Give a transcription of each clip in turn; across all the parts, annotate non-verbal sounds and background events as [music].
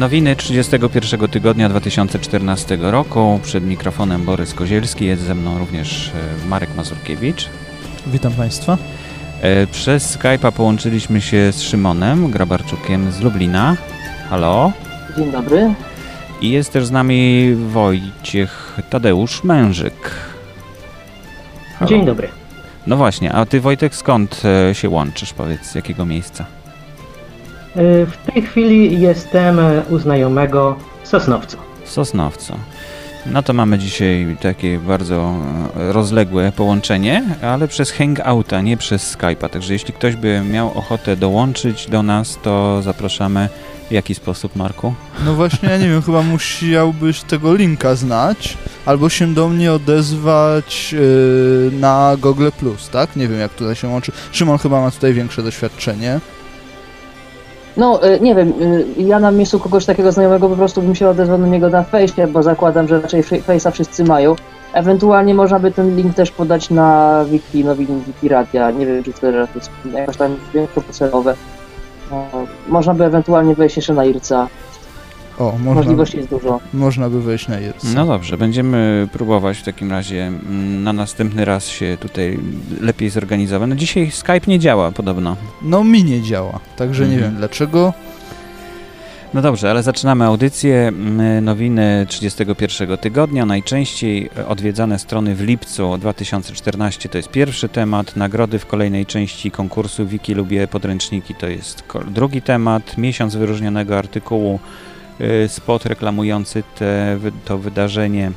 Nowiny 31 tygodnia 2014 roku. Przed mikrofonem Borys Kozielski, jest ze mną również e, Marek Mazurkiewicz. Witam Państwa. E, przez Skype'a połączyliśmy się z Szymonem Grabarczukiem z Lublina. Halo. Dzień dobry. I jest też z nami Wojciech Tadeusz Mężyk. Halo. Dzień dobry. No właśnie, a ty Wojtek skąd e, się łączysz, powiedz, z jakiego miejsca? E, w tej chwili jestem u znajomego w Sosnowcu. Sosnowcu. No to mamy dzisiaj takie bardzo e, rozległe połączenie, ale przez Hangouta, nie przez Skype'a. Także jeśli ktoś by miał ochotę dołączyć do nas, to zapraszamy. W jaki sposób, Marku? No właśnie, ja nie wiem, chyba musiałbyś tego linka znać, albo się do mnie odezwać yy, na Google+, tak? Nie wiem, jak tutaj się łączy. Szymon chyba ma tutaj większe doświadczenie. No, y, nie wiem, y, ja na miejscu kogoś takiego znajomego po prostu bym się odezwał na niego na fejsie, bo zakładam, że raczej fejsa wszyscy mają. Ewentualnie można by ten link też podać na wiki, nowin Wikiradia. Nie wiem, czy to jest jakoś tam większość No, można by ewentualnie wejść jeszcze na IRCA. O, można, Możliwości jest dużo. Można by wejść na IRC. No dobrze, będziemy próbować w takim razie mm, na następny raz się tutaj lepiej zorganizować. No dzisiaj Skype nie działa podobno. No mi nie działa, także mhm. nie wiem dlaczego. No dobrze, ale zaczynamy audycję. Mm, nowiny 31 tygodnia. Najczęściej odwiedzane strony w lipcu 2014 to jest pierwszy temat. Nagrody w kolejnej części konkursu Wiki Lubię Podręczniki to jest drugi temat. Miesiąc wyróżnionego artykułu spot reklamujący te, to wydarzenie,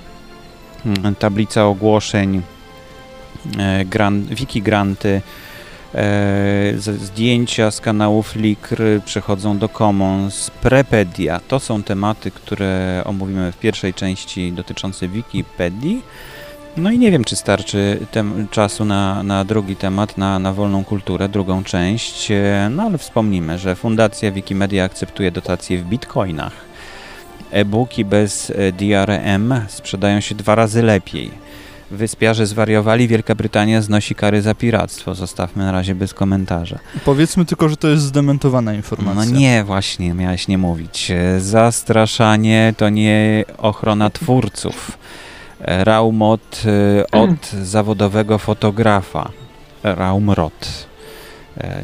mm, tablica ogłoszeń, e, grant, wiki granty, e, zdjęcia z kanału Flickr przechodzą do Commons, Prepedia. To są tematy, które omówimy w pierwszej części dotyczące Wikipedii. No i nie wiem, czy starczy czasu na, na drugi temat, na, na wolną kulturę, drugą część, no ale wspomnimy, że Fundacja Wikimedia akceptuje dotacje w bitcoinach. E-booki bez e, DRM sprzedają się dwa razy lepiej. Wyspiarze zwariowali, Wielka Brytania znosi kary za piractwo. Zostawmy na razie bez komentarza. Powiedzmy tylko, że to jest zdementowana informacja. No nie, właśnie, miałeś nie mówić. E, zastraszanie to nie ochrona twórców. E, Raumot od [clears throat] zawodowego fotografa. Raumrot.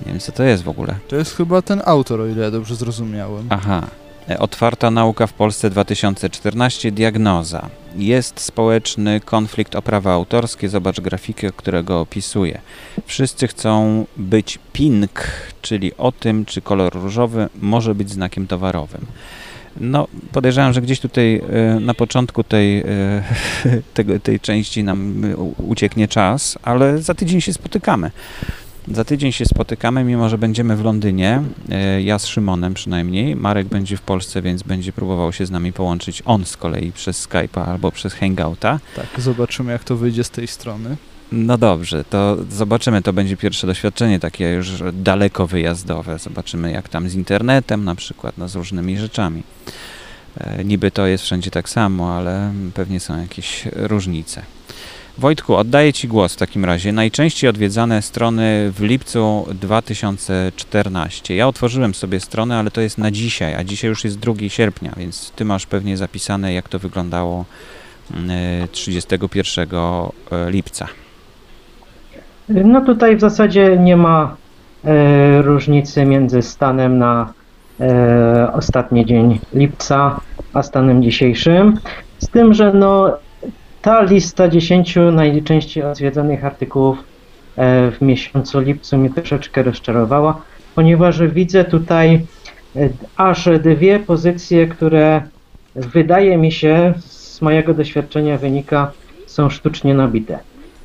Nie wiem, co to jest w ogóle. To jest chyba ten autor, o ile ja dobrze zrozumiałem. Aha, Otwarta nauka w Polsce 2014. Diagnoza. Jest społeczny konflikt o prawa autorskie. Zobacz grafikę, którego opisuję. Wszyscy chcą być pink, czyli o tym, czy kolor różowy może być znakiem towarowym. No, podejrzewam, że gdzieś tutaj e, na początku tej, [laughs] tej, tej części nam ucieknie czas, ale za tydzień się spotykamy. Za tydzień się spotykamy, mimo że będziemy w Londynie. E, ja z Szymonem przynajmniej. Marek będzie w Polsce, więc będzie próbował się z nami połączyć on z kolei przez Skype'a albo przez Hangouta. Tak, zobaczymy jak to wyjdzie z tej strony. No dobrze, to zobaczymy, to będzie pierwsze doświadczenie takie już daleko wyjazdowe. Zobaczymy jak tam z internetem na przykład, no z różnymi rzeczami. E, niby to jest wszędzie tak samo, ale pewnie są jakieś różnice. Wojtku, oddaję Ci głos w takim razie. Najczęściej odwiedzane strony w lipcu 2014. Ja otworzyłem sobie stronę, ale to jest na dzisiaj, a dzisiaj już jest 2 sierpnia, więc Ty masz pewnie zapisane, jak to wyglądało 31 mm, e, lipca. No tutaj w zasadzie nie ma e, różnicy między stanem na e, ostatni dzień lipca, a stanem dzisiejszym. Z tym, że no ta lista 10 najczęściej odwiedzanych artykułów e, w miesiącu lipcu mnie troszeczkę rozczarowała, ponieważ widzę tutaj e, aż dwie pozycje, które wydaje mi się, z mojego doświadczenia wynika, są sztucznie nabite.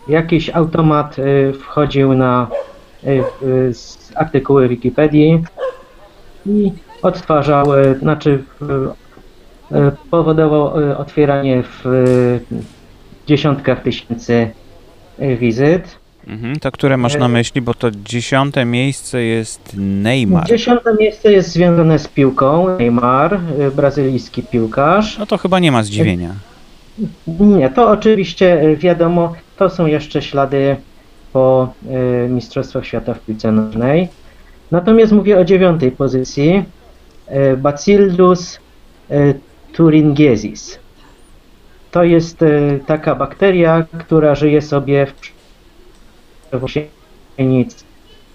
Jakiś automat e, wchodził na artykuły Wikipedii i odtwarzał, znaczy powodował otwieranie w dziesiątkach tysięcy y, wizyt. Mhm, to które masz na y, myśli, bo to dziesiąte miejsce jest Neymar. Dziesiąte miejsce jest związane z piłką. Neymar, y, brazylijski piłkarz. No to chyba nie ma zdziwienia. Nie, to oczywiście wiadomo, to są jeszcze ślady po Mistrzostwach Świata w piłce nożnej. Natomiast mówię o dziewiątej pozycji. Bacillus Thuringiensis. To jest e, taka bakteria, która żyje sobie w przewosienic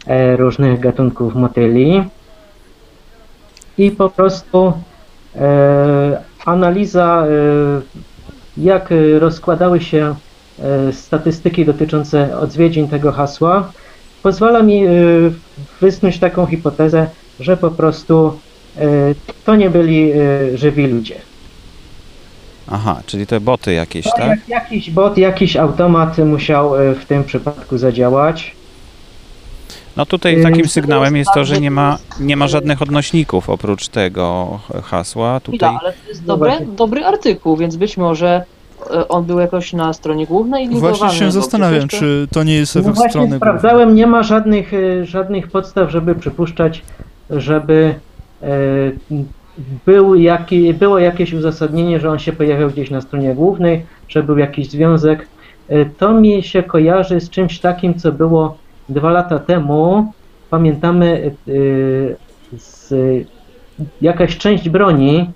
e, różnych gatunków motyli i po prostu e, analiza, jak rozkładały się statystyki dotyczące odwiedzin tego hasła, pozwala mi wysnuć taką hipotezę, że po prostu to nie byli żywi ludzie. Aha, czyli te boty jakieś, To tak? jak, jakiś bot, jakiś automat musiał e, w tym przypadku zadziałać. No tutaj Yy, takim sygnałem jest to, że nie ma, nie ma żadnych odnośników oprócz tego hasła. Tutaj Chwila, ale to jest No dobre, właśnie. dobry artykuł, więc być może e, on był jakoś na stronie głównej i Właśnie się zastanawiam, czy to nie jest No efekt właśnie strony sprawdzałem, nie ma żadnych, e, żadnych podstaw, żeby przypuszczać, żeby był jaki, było jakieś uzasadnienie, że on się pojawiał gdzieś na stronie głównej, że był jakiś związek. E, To mi się kojarzy z czymś takim, co było dwa lata temu. Pamiętamy e, z, jakaś część broni,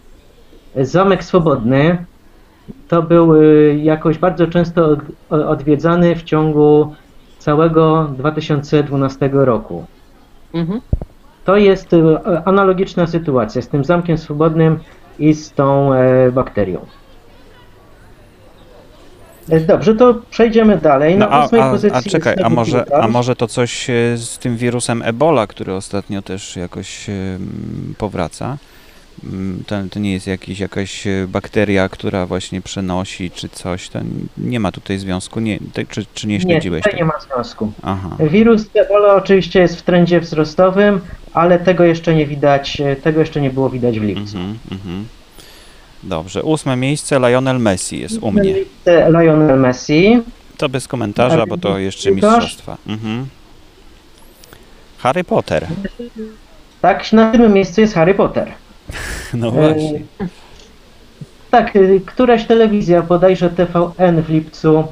Zamek Swobodny, to był e, jakoś bardzo często odwiedzany w ciągu całego 2012 roku. Mhm. To jest e, analogiczna sytuacja z tym zamkiem swobodnym i z tą e, bakterią. E, Dobrze, to przejdziemy dalej. No, Na a, ósmej a, pozycji a czekaj, a może, a może to coś z tym wirusem Ebola, który ostatnio też jakoś powraca? Mm, To, to nie jest jakiś, jakaś bakteria, która właśnie przenosi, czy coś. To nie ma tutaj związku, nie, te, czy, czy nie Nie, śledziłeś tutaj nie tego? ma związku. Aha. Wirus Ebola oczywiście jest w trendzie wzrostowym, ale tego jeszcze nie widać, e, tego jeszcze nie było widać w lipcu. Mhm, mhm. Dobrze, ósme miejsce Lionel Messi jest u mnie. Miejsce Lionel Messi. To bez komentarza, bo to jeszcze mistrzostwa. Mhm. Harry Potter. Tak, na tym miejscu jest Harry Potter. [laughs] No E, właśnie. Tak, y, któraś telewizja, bodajże TVN w lipcu,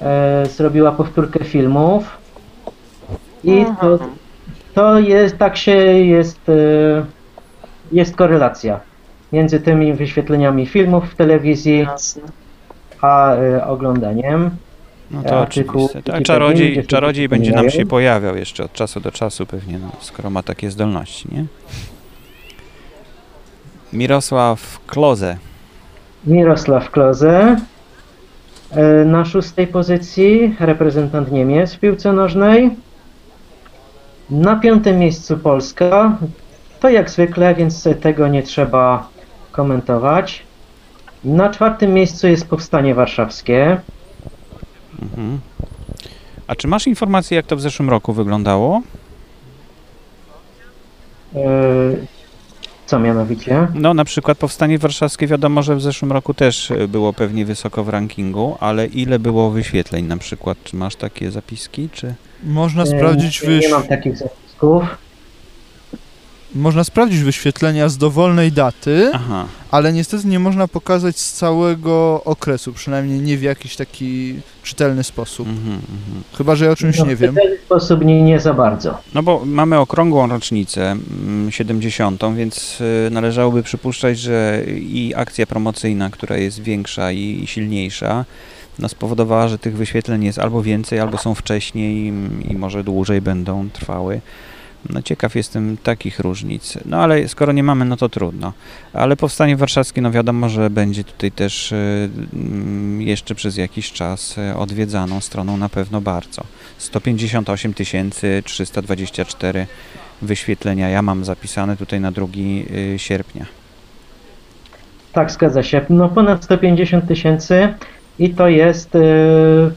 e, zrobiła powtórkę filmów. I to, Mhm. To jest, tak się jest, e, jest korelacja między tymi wyświetleniami filmów w telewizji, Jasne. a e, oglądaniem. No to artykuł. Tak, Wikipedii, czarodziej, czarodziej będzie nam się pojawiał jeszcze od czasu do czasu pewnie, no, skoro ma takie zdolności, nie? Mirosław Kloze. Mirosław Klose e, na szóstej pozycji, reprezentant Niemiec w piłce nożnej. Na piątym miejscu Polska. To jak zwykle, więc tego nie trzeba komentować. Na czwartym miejscu jest Powstanie Warszawskie. Mhm. A czy masz informację, jak to w zeszłym roku wyglądało? Co mianowicie? No, na przykład Powstanie Warszawskie wiadomo, że w zeszłym roku też e, było pewnie wysoko w rankingu, ale ile było wyświetleń na przykład? Czy masz takie zapiski, czy... Można E, sprawdzić, Nie wyś... mam takich zapisków. Można sprawdzić wyświetlenia z dowolnej daty, Aha, ale niestety nie można pokazać z całego okresu, przynajmniej nie w jakiś taki czytelny sposób. mhm, mhm. Chyba, że ja o czymś No, nie w wiem. ten sposób nie, nie za bardzo. No bo mamy okrągłą rocznicę, mm, 70., więc y, należałoby przypuszczać, że i akcja promocyjna, która jest większa i silniejsza, no spowodowała, że tych wyświetleń jest albo więcej, albo są wcześniej mm, i może dłużej będą trwały. No ciekaw jestem takich różnic. No ale skoro nie mamy, no to trudno. Ale Powstanie Warszawskie, no wiadomo, że będzie tutaj też y, mm, jeszcze przez jakiś czas y, odwiedzaną stroną na pewno bardzo. 158 324 wyświetlenia. Ja mam zapisane tutaj na 2 y, sierpnia. Tak, zgadza się. No ponad 150 tysięcy i to jest. yy,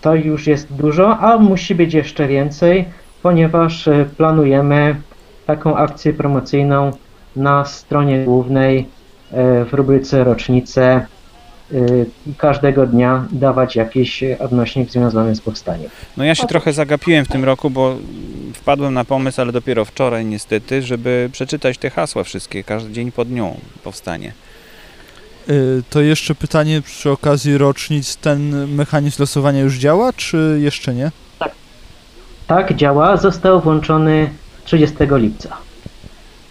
To już jest dużo, a musi być jeszcze więcej, ponieważ yy, planujemy taką akcję promocyjną na stronie głównej yy, w rubryce rocznice. yy, Każdego dnia dawać jakiś odnośnik związany z powstaniem. No ja się trochę zagapiłem w tym roku, bo wpadłem na pomysł, ale dopiero wczoraj niestety, żeby przeczytać te hasła wszystkie, każdy dzień po dniu powstanie. Y, To jeszcze pytanie przy okazji rocznic, ten mechanizm losowania już działa, czy jeszcze nie? Tak działa, został włączony 30 lipca.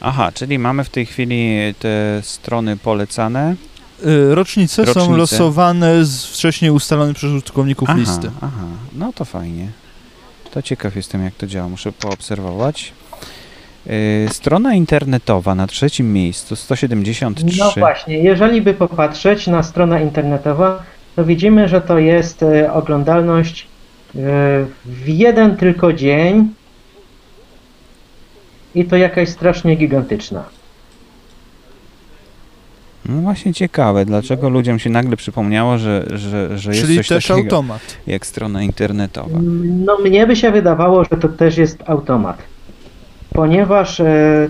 Aha, czyli mamy w tej chwili te strony polecane. Y, Rocznice, są Rocznice. losowane z wcześniej ustalonych przez użytkowników Aha, listy. aha, no to fajnie. To ciekaw jestem, jak to działa. Muszę poobserwować. Yy, strona internetowa na trzecim miejscu 173. No właśnie, jeżeli by popatrzeć na stronę internetową, to widzimy, że to jest e, oglądalność e, w jeden tylko dzień i to jakaś strasznie gigantyczna. No właśnie ciekawe, dlaczego ludziom się nagle przypomniało, że, że, że jest Czyli coś też takiego automat. jak strona internetowa. No mnie by się wydawało, że to też jest automat, ponieważ e,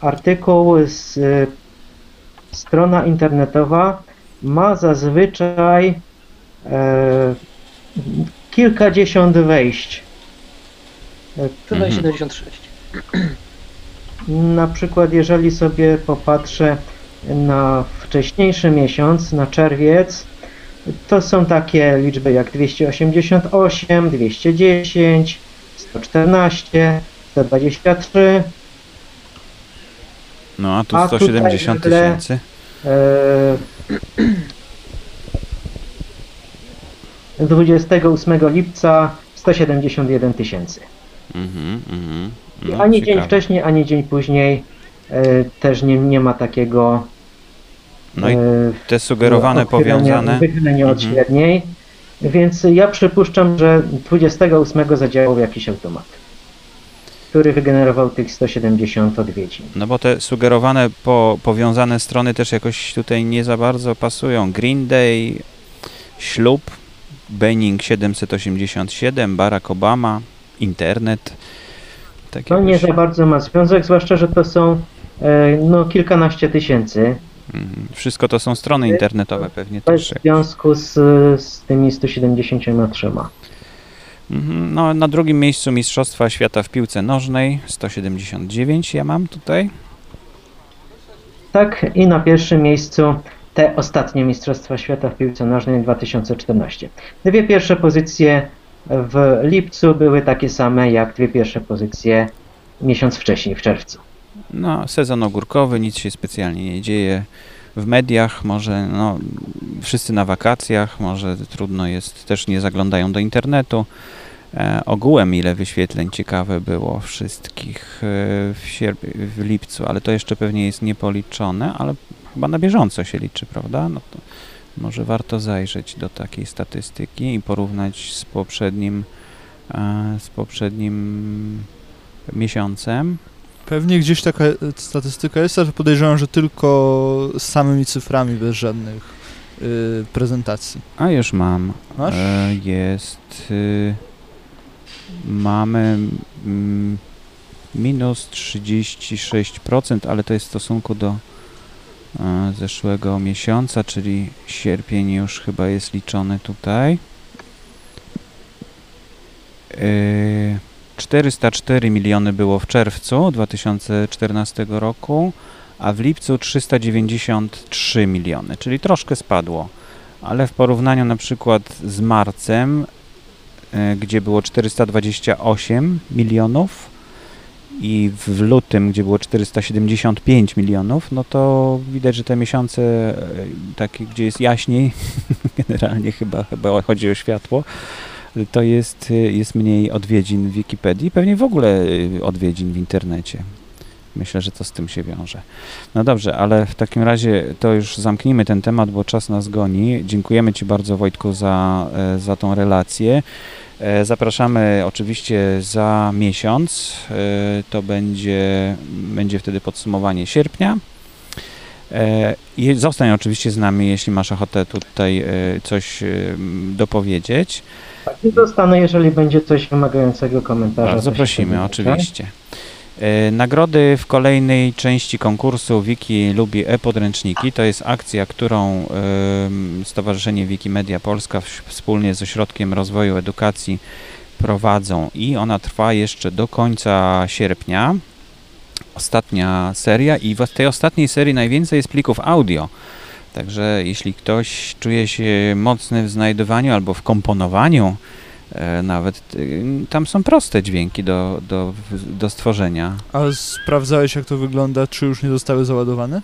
artykuł z e, strona internetowa ma zazwyczaj e, kilkadziesiąt wejść. Tutaj Mhm. 76. [clears throat] Na przykład, jeżeli sobie popatrzę na wcześniejszy miesiąc, na czerwiec, to są takie liczby jak 288, 210, 114, 123. No a tu A tutaj 170 nagle- tysięcy. e, 28 lipca 171 tysięcy. Mhm, mhm. No, ani dzień ciekawe. wcześniej, ani dzień później e, też nie, nie ma takiego No i e, te sugerowane, powiązane. Wychylenie od Mhm. średniej. Więc ja przypuszczam, że 28 zadziałał jakiś automat, który wygenerował tych 170 odwiedzin. No bo te sugerowane, po, powiązane strony też jakoś tutaj nie za bardzo pasują. Green Day, ślub, Benning 787, Barack Obama, internet. Tak To nie za bardzo ma związek, zwłaszcza, że to są e, no, kilkanaście tysięcy. Mhm. Wszystko to są strony internetowe pewnie też. związku z, z tymi 173. Mhm. No, na drugim miejscu Mistrzostwa Świata w piłce nożnej 179 ja mam tutaj. Tak, i na pierwszym miejscu te ostatnie Mistrzostwa Świata w piłce nożnej 2014. Dwie pierwsze pozycje w lipcu były takie same jak dwie pierwsze pozycje miesiąc wcześniej, w czerwcu. No, sezon ogórkowy, nic się specjalnie nie dzieje. W mediach może, no, wszyscy na wakacjach, może trudno jest, też nie zaglądają do internetu. E, ogółem ile wyświetleń ciekawe było wszystkich e, w, w lipcu, ale to jeszcze pewnie jest niepoliczone, ale chyba na bieżąco się liczy, prawda? No może warto zajrzeć do takiej statystyki i porównać z poprzednim, e, z poprzednim miesiącem. Pewnie gdzieś taka statystyka jest, ale podejrzewam, że tylko z samymi cyframi, bez żadnych y, prezentacji. A już mam. Masz? Jest. Y, mamy mm, minus 36%, ale to jest w stosunku do e, zeszłego miesiąca, czyli sierpień już chyba jest liczony tutaj. Y, 404 miliony było w czerwcu 2014 roku, a w lipcu 393 miliony, czyli troszkę spadło ale w porównaniu na przykład z marcem, e, gdzie było 428 milionów i w lutym, gdzie było 475 milionów, no to widać, że te miesiące e, takie, gdzie jest jaśniej, [laughs] generalnie chyba, chyba chodzi o światło, to jest, e, jest mniej odwiedzin w Wikipedii, pewnie w ogóle e, odwiedzin w internecie. Myślę, że to z tym się wiąże. No dobrze, ale w takim razie to już zamknijmy ten temat, bo czas nas goni. Dziękujemy Ci bardzo Wojtku za, e, za tą relację. E, Zapraszamy oczywiście za miesiąc. E, To będzie, będzie wtedy podsumowanie sierpnia. I zostań oczywiście z nami, jeśli masz ochotę tutaj coś dopowiedzieć. Tak, zostanę, jeżeli będzie coś wymagającego komentarza. Bardzo prosimy, podzielę, oczywiście. E, Nagrody w kolejnej części konkursu Wiki lubi e-podręczniki. To jest akcja, którą em, Stowarzyszenie Wikimedia Polska wspólnie z Ośrodkiem Rozwoju Edukacji prowadzą i ona trwa jeszcze do końca sierpnia. Ostatnia seria i w tej ostatniej serii najwięcej jest plików audio. Także jeśli ktoś czuje się mocny w znajdowaniu albo w komponowaniu e, nawet. y, Tam są proste dźwięki do, do, do stworzenia. A sprawdzałeś, jak to wygląda? Czy już nie zostały załadowane?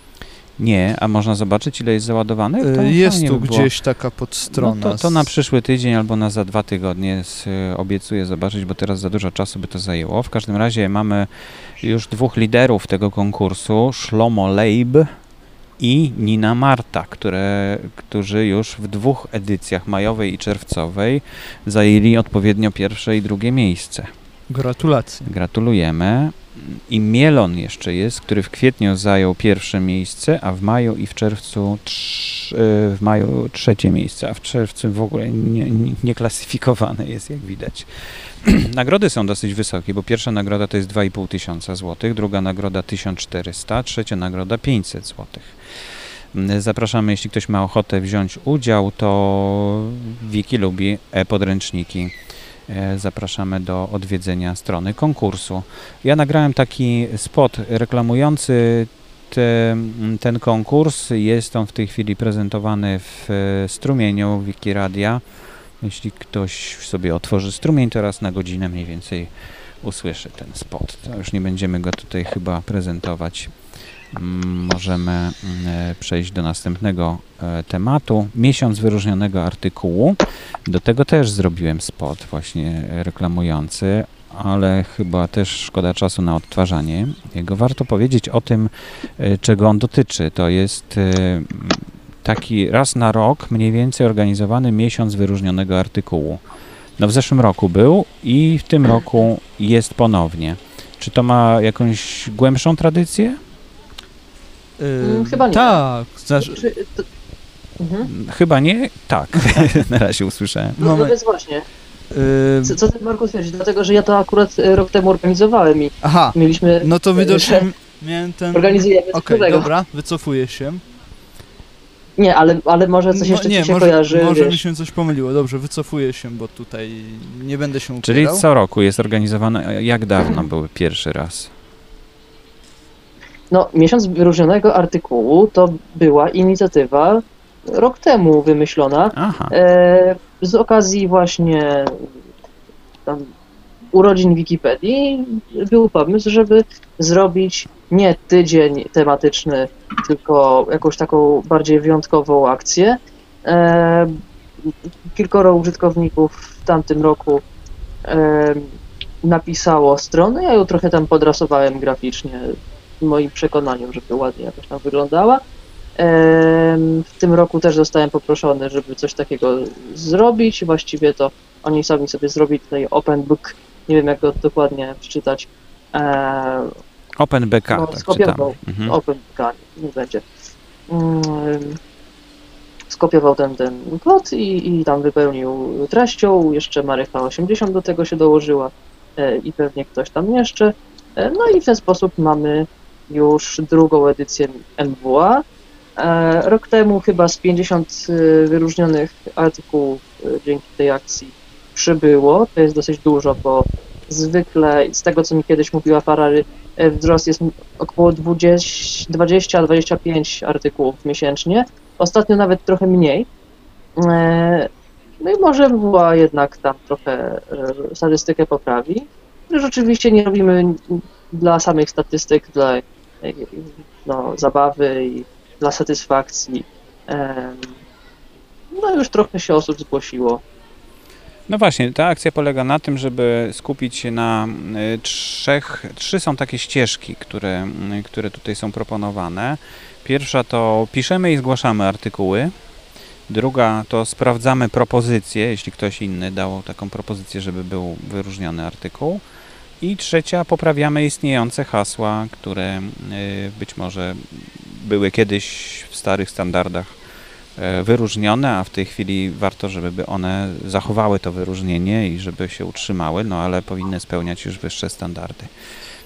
Nie, a można zobaczyć, ile jest załadowanych? To E, Jest fajnie tu by gdzieś taka podstrona. No to, to na przyszły tydzień albo na za dwa tygodnie z, obiecuję zobaczyć, bo teraz za dużo czasu by to zajęło. W każdym razie mamy już dwóch liderów tego konkursu, Shlomo Leib i Nina Marta, które, którzy już w dwóch edycjach majowej i czerwcowej zajęli odpowiednio pierwsze i drugie miejsce. Gratulacje. Gratulujemy. I Mielon jeszcze jest, który w kwietniu zajął pierwsze miejsce, a w maju i w czerwcu trz, y, w maju trzecie miejsce, a w czerwcu w ogóle nie, nie, nieklasyfikowany jest, jak widać. [clears throat] Nagrody są dosyć wysokie, bo pierwsza nagroda to jest 2,5 tysiąca złotych, druga nagroda 1400, trzecia nagroda 500 złotych. Mm, Zapraszamy, jeśli ktoś ma ochotę wziąć udział, to Wiki lubi e-podręczniki. E, Zapraszamy do odwiedzenia strony konkursu. Ja nagrałem taki spot reklamujący te, ten konkurs. Jest on w tej chwili prezentowany w e, strumieniu Wikiradia. Jeśli ktoś sobie otworzy strumień, to raz na godzinę mniej więcej usłyszy ten spot. To już nie będziemy go tutaj chyba prezentować. Mm, Możemy mm, e, przejść do następnego e, tematu. Miesiąc wyróżnionego artykułu. Do tego też zrobiłem spot właśnie reklamujący, ale chyba też szkoda czasu na odtwarzanie jego. Warto powiedzieć o tym, e, czego on dotyczy. To jest taki raz na rok mniej więcej organizowany miesiąc wyróżnionego artykułu. No w zeszłym roku był i w tym roku jest ponownie. Czy to ma jakąś głębszą tradycję? E, Mm, chyba nie. Tak. Znaczy, Czy, to, mhm. Chyba nie? Tak. [laughs] na razie usłyszałem. No, no więc właśnie. e, Co, co ty Marku twierdzi? Dlatego, że ja to akurat e, rok temu organizowałem i aha, mieliśmy... no to e, widocznie że miałem ten... Organizujemy nowego. dobra, wycofuję się. Nie, ale, ale może coś jeszcze nie, ci się może, kojarzy, może mi wiesz. się coś pomyliło. Dobrze, wycofuję się, bo tutaj nie będę się Czyli upierał. co roku jest organizowane. Jak dawno były pierwszy raz? No, miesiąc wyróżnionego artykułu to była inicjatywa rok temu wymyślona Aha. e, z okazji właśnie tam urodzin Wikipedii był pomysł, żeby zrobić nie tydzień tematyczny, tylko jakąś taką bardziej wyjątkową akcję. E, kilkoro użytkowników w tamtym roku e, napisało stronę, ja ją trochę tam podrasowałem graficznie w moim przekonaniu, żeby ładnie jakoś tam wyglądała. Em, W tym roku też zostałem poproszony, żeby coś takiego zrobić. Właściwie to oni sami sobie zrobili tutaj open book, nie wiem jak go dokładnie przeczytać. E, OpenBK, no, tak skopiował. Mhm. Open book, nie, będzie. Mm, Skopiował ten, ten kod i, i tam wypełnił treścią. Jeszcze Marycha 80 do tego się dołożyła e, i pewnie ktoś tam jeszcze. E, No i w ten sposób mamy już drugą edycję MWA. E, Rok temu chyba z 50 y, wyróżnionych artykułów y, dzięki tej akcji przybyło. To jest dosyć dużo, bo zwykle z tego, co mi kiedyś mówiła Farary, e, wzrost jest około 20-25 artykułów miesięcznie. Ostatnio nawet trochę mniej. E, No i może była jednak tam trochę e, statystykę poprawi. No, Rzeczywiście nie robimy dla samych statystyk, dla no, zabawy i dla satysfakcji. No już trochę się osób zgłosiło. No właśnie, ta akcja polega na tym, żeby skupić się na y, trzech, trzy są takie ścieżki, które, y, które tutaj są proponowane. Pierwsza to piszemy i zgłaszamy artykuły. Druga to sprawdzamy propozycje, jeśli ktoś inny dał taką propozycję, żeby był wyróżniony artykuł. I trzecia poprawiamy istniejące hasła, które y, być może były kiedyś w starych standardach wyróżnione, a w tej chwili warto, żeby one zachowały to wyróżnienie i żeby się utrzymały, no ale powinny spełniać już wyższe standardy.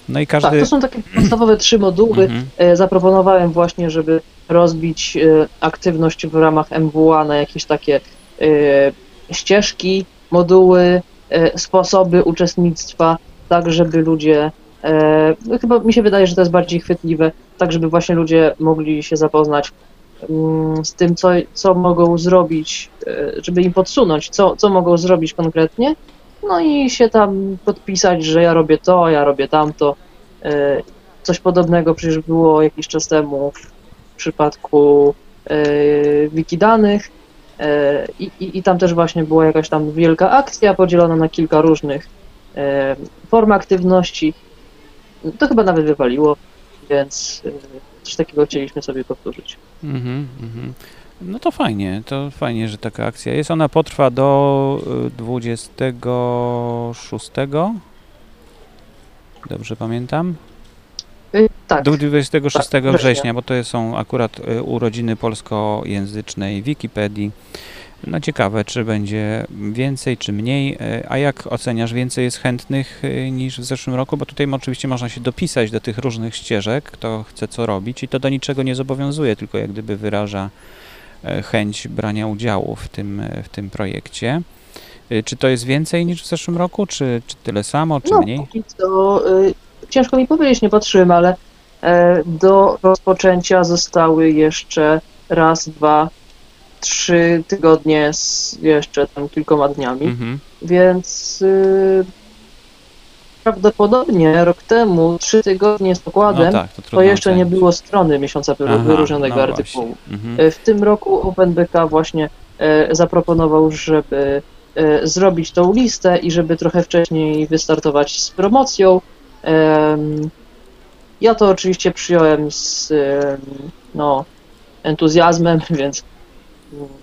No i każdy... Tak, to są takie podstawowe trzy moduły. Mhm. E, Zaproponowałem właśnie, żeby rozbić e, aktywność w ramach MWA na jakieś takie e, ścieżki, moduły, e, sposoby uczestnictwa, tak żeby ludzie, e, no chyba mi się wydaje, że to jest bardziej chwytliwe, tak żeby właśnie ludzie mogli się zapoznać z tym, co, co mogą zrobić, e, żeby im podsunąć, co, co mogą zrobić konkretnie, no i się tam podpisać, że ja robię to, ja robię tamto. E, Coś podobnego przecież było jakiś czas temu w przypadku e, Wikidanych i, i, i tam też właśnie była jakaś tam wielka akcja podzielona na kilka różnych form aktywności. To chyba nawet wywaliło, więc coś takiego chcieliśmy sobie powtórzyć. Mhm, mhm. No to fajnie, to fajnie, że taka akcja jest. Ona potrwa do y, 26. Dobrze pamiętam? E, Tak, Do 26 Tak, września. września, bo to są akurat y, urodziny polskojęzycznej Wikipedii. No ciekawe, czy będzie więcej, czy mniej. Y, A jak oceniasz, więcej jest chętnych y, niż w zeszłym roku? Bo tutaj oczywiście można się dopisać do tych różnych ścieżek, kto chce co robić i to do niczego nie zobowiązuje, tylko jak gdyby wyraża e, chęć brania udziału w tym, e, w tym projekcie. Y, Czy to jest więcej niż w zeszłym roku, czy, czy tyle samo, czy no mniej? co y, ciężko mi powiedzieć, nie patrzyłem, ale e, do rozpoczęcia zostały jeszcze raz, dwa, trzy tygodnie z jeszcze tam kilkoma dniami, Mhm. więc y, prawdopodobnie rok temu, trzy tygodnie z dokładem, No tak, to to jeszcze nie ocenić. było strony miesiąca Aha, wyróżnionego no artykułu. Mhm. E, W tym roku OpenBK właśnie e, zaproponował, żeby e, zrobić tą listę i żeby trochę wcześniej wystartować z promocją. Ja to oczywiście przyjąłem z no, entuzjazmem, [laughs] więc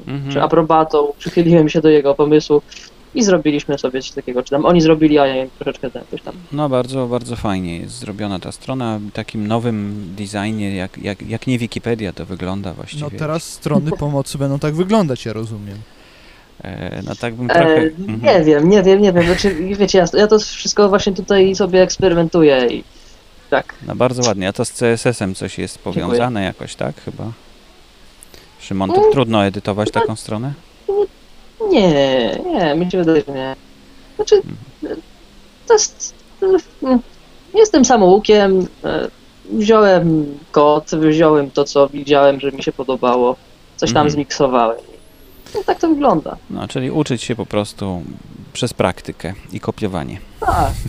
Mhm. czy aprobatą, przychyliłem się do jego pomysłu i zrobiliśmy sobie coś takiego, czy tam oni zrobili, a ja im troszeczkę tam coś tam. No bardzo, bardzo fajnie jest zrobiona ta strona, w takim nowym designie, jak, jak, jak nie Wikipedia to wygląda właściwie. No teraz strony [laughs] pomocy będą tak wyglądać, ja rozumiem. E, no tak bym trochę... E, mhm. nie wiem, nie wiem, nie wiem, znaczy, wiecie, ja, ja to wszystko właśnie tutaj sobie eksperymentuję i tak. No bardzo ładnie, a to z CSS-em coś jest powiązane jakoś, tak? Chyba. Szymon, to Mm. trudno edytować taką stronę? Nie, nie, mi się wydaje, że nie. Znaczy, to jest. mm, Jestem samoukiem. e, Wziąłem kod, wziąłem to, co widziałem, że mi się podobało. Coś tam Mhm. zmiksowałem. No, tak to wygląda. No, czyli uczyć się po prostu przez praktykę i kopiowanie. Tak, [laughs]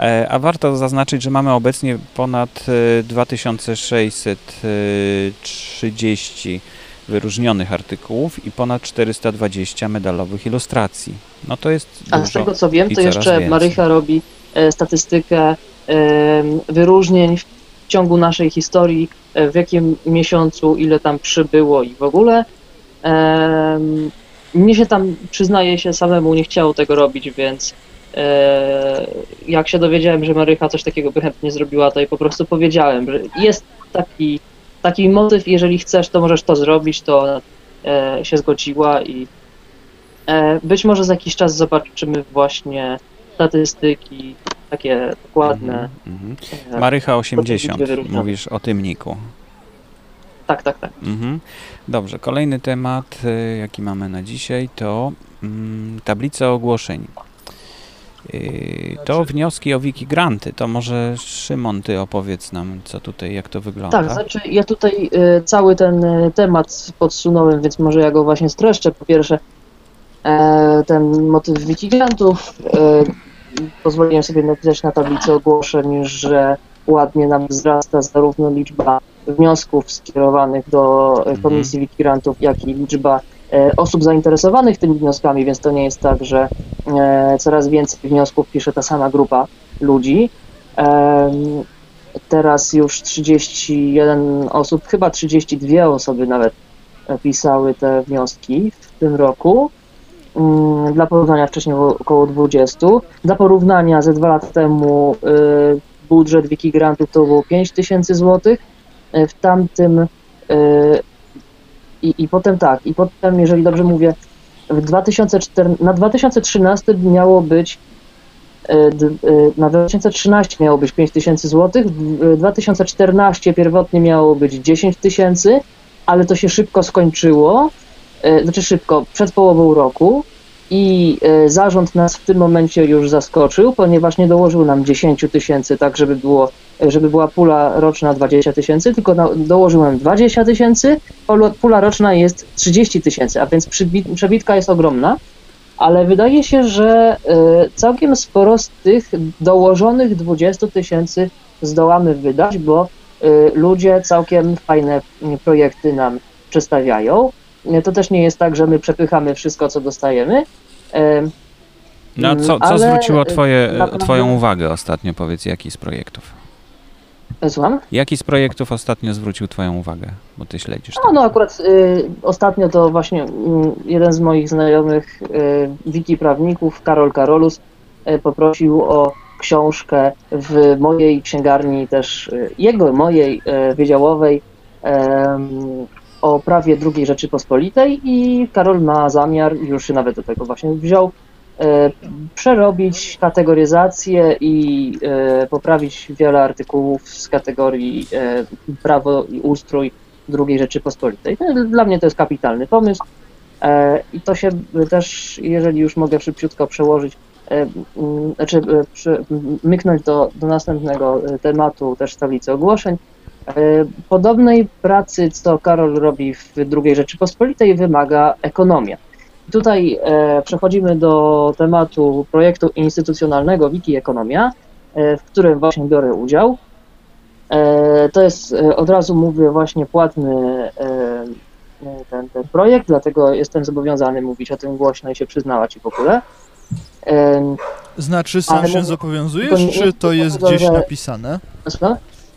E, A warto zaznaczyć, że mamy obecnie ponad e, 2630 wyróżnionych artykułów i ponad 420 medalowych ilustracji. No to jest a dużo. z tego co wiem, i to jeszcze więcej. Marycha robi e, statystykę e, wyróżnień w ciągu naszej historii, e, w jakim miesiącu, ile tam przybyło i w ogóle. Mnie się tam, przyznaję się, samemu nie chciało tego robić, więc jak się dowiedziałem, że Marycha coś takiego by chętnie zrobiła, to jej po prostu powiedziałem, że jest taki, taki motyw, jeżeli chcesz, to możesz to zrobić, to e, się zgodziła i e, być może za jakiś czas zobaczymy właśnie statystyki takie dokładne. Mhm, mhm. E, Marycha 80, liczby wyróżnione. mówisz o tym niku. Tak, tak, tak. Mhm. Dobrze, kolejny temat, y, jaki mamy na dzisiaj, to mm, tablica ogłoszeń. Y, To Znaczy- wnioski o Wikigranty. To może Szymon, ty opowiedz nam, co tutaj, jak to wygląda. Tak, znaczy ja tutaj e, cały ten e, temat podsunąłem, więc może ja go właśnie streszczę. Po pierwsze, e, ten motyw wikigantów. E, pozwoliłem sobie napisać na tablicy ogłoszeń, że ładnie nam wzrasta zarówno liczba wniosków skierowanych do e, Komisji Wikigantów, jak i liczba osób zainteresowanych tymi wnioskami, więc to nie jest tak, że e, coraz więcej wniosków pisze ta sama grupa ludzi. Teraz już 31 osób, chyba 32 osoby nawet e, pisały te wnioski w tym roku. Mm, Dla porównania wcześniej około 20. Dla porównania ze dwa lata temu budżet Wikigrantów to było 5 tysięcy złotych. E, W tamtym i, i potem tak, i potem, jeżeli dobrze mówię, w 2014, na 2013 miało być e, e, na 2013 miało być 5 tysięcy złotych, w 2014 pierwotnie miało być 10 tysięcy, ale to się szybko skończyło, e, znaczy szybko, przed połową roku i e, zarząd nas w tym momencie już zaskoczył, ponieważ nie dołożył nam 10 tysięcy, tak żeby było, żeby była pula roczna 20 tysięcy, tylko na, dołożył nam 20 tysięcy, pula- roczna jest 30 tysięcy, a więc przebitka jest ogromna. ale wydaje się, że e, całkiem sporo z tych dołożonych 20 tysięcy zdołamy wydać, bo e, ludzie całkiem fajne mm, projekty nam przedstawiają. E, To też nie jest tak, że my przepychamy wszystko, co dostajemy. No co, co ale, zwróciło twoje, twoją uwagę ostatnio? Powiedz, jaki z projektów? Słucham? Jaki z projektów ostatnio zwrócił twoją uwagę? Bo ty śledzisz. No, no akurat y, ostatnio to właśnie mm, jeden z moich znajomych y, wiki prawników, Karol Karolus, y, poprosił o książkę w mojej księgarni też, y, jego, mojej y, wydziałowej o prawie II Rzeczypospolitej i Karol ma zamiar, już się nawet do tego właśnie wziął, przerobić kategoryzację i e, poprawić wiele artykułów z kategorii e, prawo i ustrój II Rzeczypospolitej. Dla mnie to jest kapitalny pomysł e, i to się też, jeżeli już mogę szybciutko przełożyć, e, znaczy e, myknąć do, do następnego e, tematu też tablicy ogłoszeń. E, Podobnej pracy, co Karol robi w II Rzeczypospolitej, wymaga ekonomia. Tutaj e, przechodzimy do tematu projektu instytucjonalnego Wiki Ekonomia, e, w którym właśnie biorę udział. E, to jest, e, od razu mówię, właśnie płatny e, ten, ten projekt, dlatego jestem zobowiązany mówić o tym głośno i się przyznawać i w ogóle. E, Znaczy, sam Ale się mówię- zobowiązujesz, nie- czy to jest to, gdzieś że- napisane?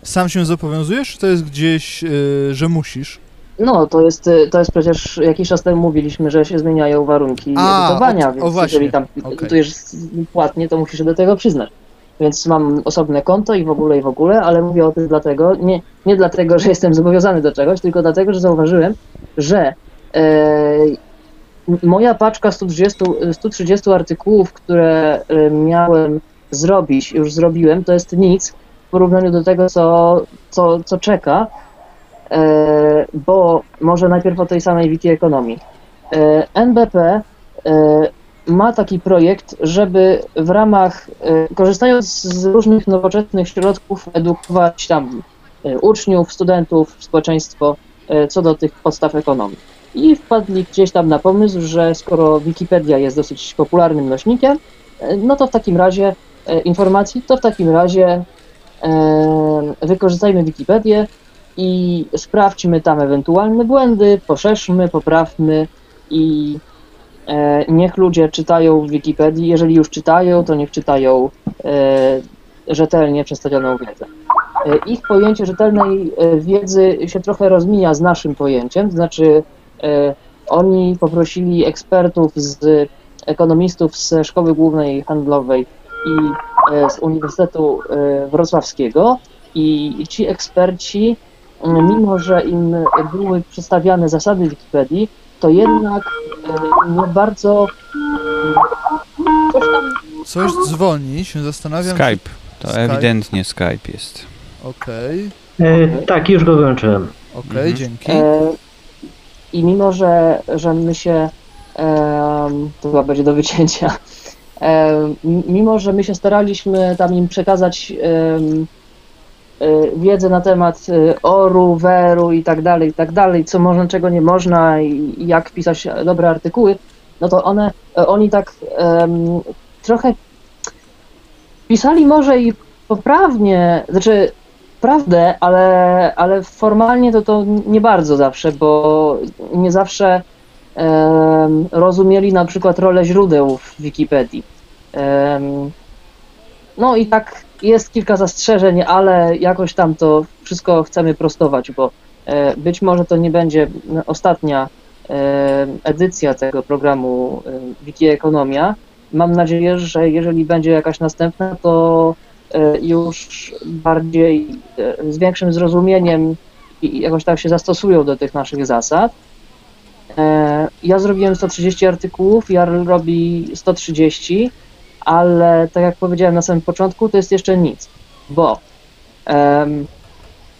Sam się zobowiązujesz, czy to jest gdzieś, że musisz? No, to jest, y, to jest przecież jakiś czas temu mówiliśmy, że się zmieniają warunki A, edytowania, o- o więc właśnie, jeżeli tam edytujesz płatnie, to musisz się do tego przyznać. Więc mam osobne konto i w ogóle, i w ogóle, ale mówię o tym dlatego, nie, nie dlatego, że jestem zobowiązany do czegoś, tylko dlatego, że zauważyłem, że e, moja paczka 130, 130 artykułów, które e, miałem zrobić, już zrobiłem, to jest nic w porównaniu do tego, co, co, co czeka, bo może najpierw o tej samej wiki ekonomii. E, NBP e, ma taki projekt, żeby w ramach, e, korzystając z różnych nowoczesnych środków, edukować tam e, uczniów, studentów, społeczeństwo e, co do tych podstaw ekonomii. I wpadli gdzieś tam na pomysł, że skoro Wikipedia jest dosyć popularnym nośnikiem, e, no to w takim razie e, informacji, to w takim razie e, wykorzystajmy Wikipedię i sprawdźmy tam ewentualne błędy, poszerzmy, poprawmy i e, niech ludzie czytają w Wikipedii. Jeżeli już czytają, to niech czytają e, rzetelnie przedstawioną wiedzę. E, ich pojęcie rzetelnej e, wiedzy się trochę rozmija z naszym pojęciem, to znaczy e, oni poprosili ekspertów z ekonomistów ze Szkoły Głównej Handlowej i e, z Uniwersytetu Wrocławskiego i ci eksperci, mimo że im były przedstawiane zasady Wikipedii, to jednak e, nie bardzo mm, coś tam Coś dzwoni, się zastanawiam. Skype. To Skype. ewidentnie Skype jest. Okej, E, tak, już go wyłączyłem. okej, Mhm. dzięki. E, I mimo, że, że my się, em, to chyba będzie do wycięcia, em, mimo, że my się staraliśmy tam im przekazać e, wiedzę na temat e, oru, weru i tak dalej, i tak dalej, co można, czego nie można i, jak pisać dobre artykuły, no to one, e, oni tak em, trochę pisali może i poprawnie, znaczy prawdę, ale, ale formalnie to to nie bardzo zawsze, bo nie zawsze em, rozumieli na przykład rolę źródeł w Wikipedii. Em, no i tak jest kilka zastrzeżeń, ale jakoś tam to wszystko chcemy prostować, bo e, być może to nie będzie ostatnia e, edycja tego programu e, Wiki Ekonomia. Mam nadzieję, że jeżeli będzie jakaś następna, to już bardziej z większym zrozumieniem i jakoś tak się zastosują do tych naszych zasad. Ja zrobiłem 130 artykułów, Jarl robi 130, ale tak jak powiedziałem na samym początku, to jest jeszcze nic, bo em,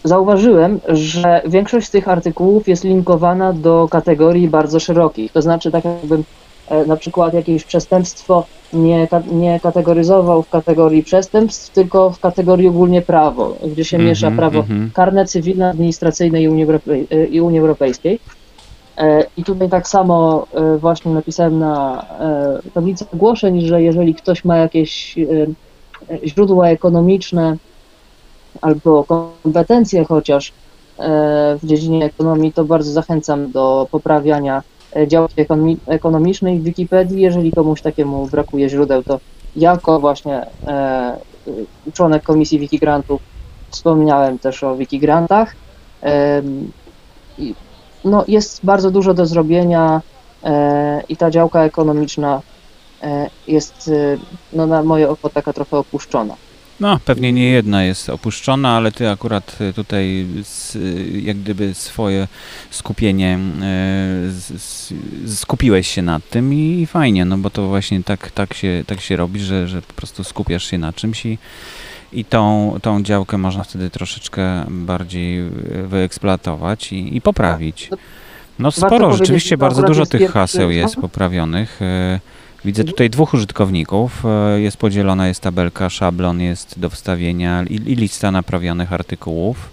zauważyłem, że większość z tych artykułów jest linkowana do kategorii bardzo szerokich, to znaczy tak jakbym e, na przykład jakieś przestępstwo nie, nie kategoryzował w kategorii przestępstw, tylko w kategorii ogólnie prawo, gdzie się Mhm, miesza prawo mhm. karne, cywilne, administracyjne i Unii, Europej- i Unii Europejskiej. E, I tutaj tak samo e, właśnie napisałem na e, tablicy ogłoszeń, że jeżeli ktoś ma jakieś źródła ekonomiczne albo kompetencje chociaż w dziedzinie ekonomii, to bardzo zachęcam do poprawiania e, działki ekonomi- ekonomicznej w Wikipedii. Jeżeli komuś takiemu brakuje źródeł, to jako właśnie członek komisji Wikigrantów wspomniałem też o Wikigrantach. I, No, jest bardzo dużo do zrobienia e, i ta działka ekonomiczna e, jest e, no, na moje oko taka trochę opuszczona. No, pewnie nie jedna jest opuszczona, ale ty akurat tutaj y, jak gdyby swoje skupienie z- z- skupiłeś się nad tym i, i fajnie, no bo to właśnie tak, tak, się, tak się robi, że, że po prostu skupiasz się na czymś i, i tą, tą działkę można wtedy troszeczkę bardziej y, wyeksploatować i, i poprawić. No sporo, powiedzieć, rzeczywiście bardzo dużo tych haseł jest poprawionych. y, Widzę Mhm. tutaj dwóch użytkowników. e, Jest podzielona, jest tabelka, szablon jest do wstawienia i, i lista naprawionych artykułów.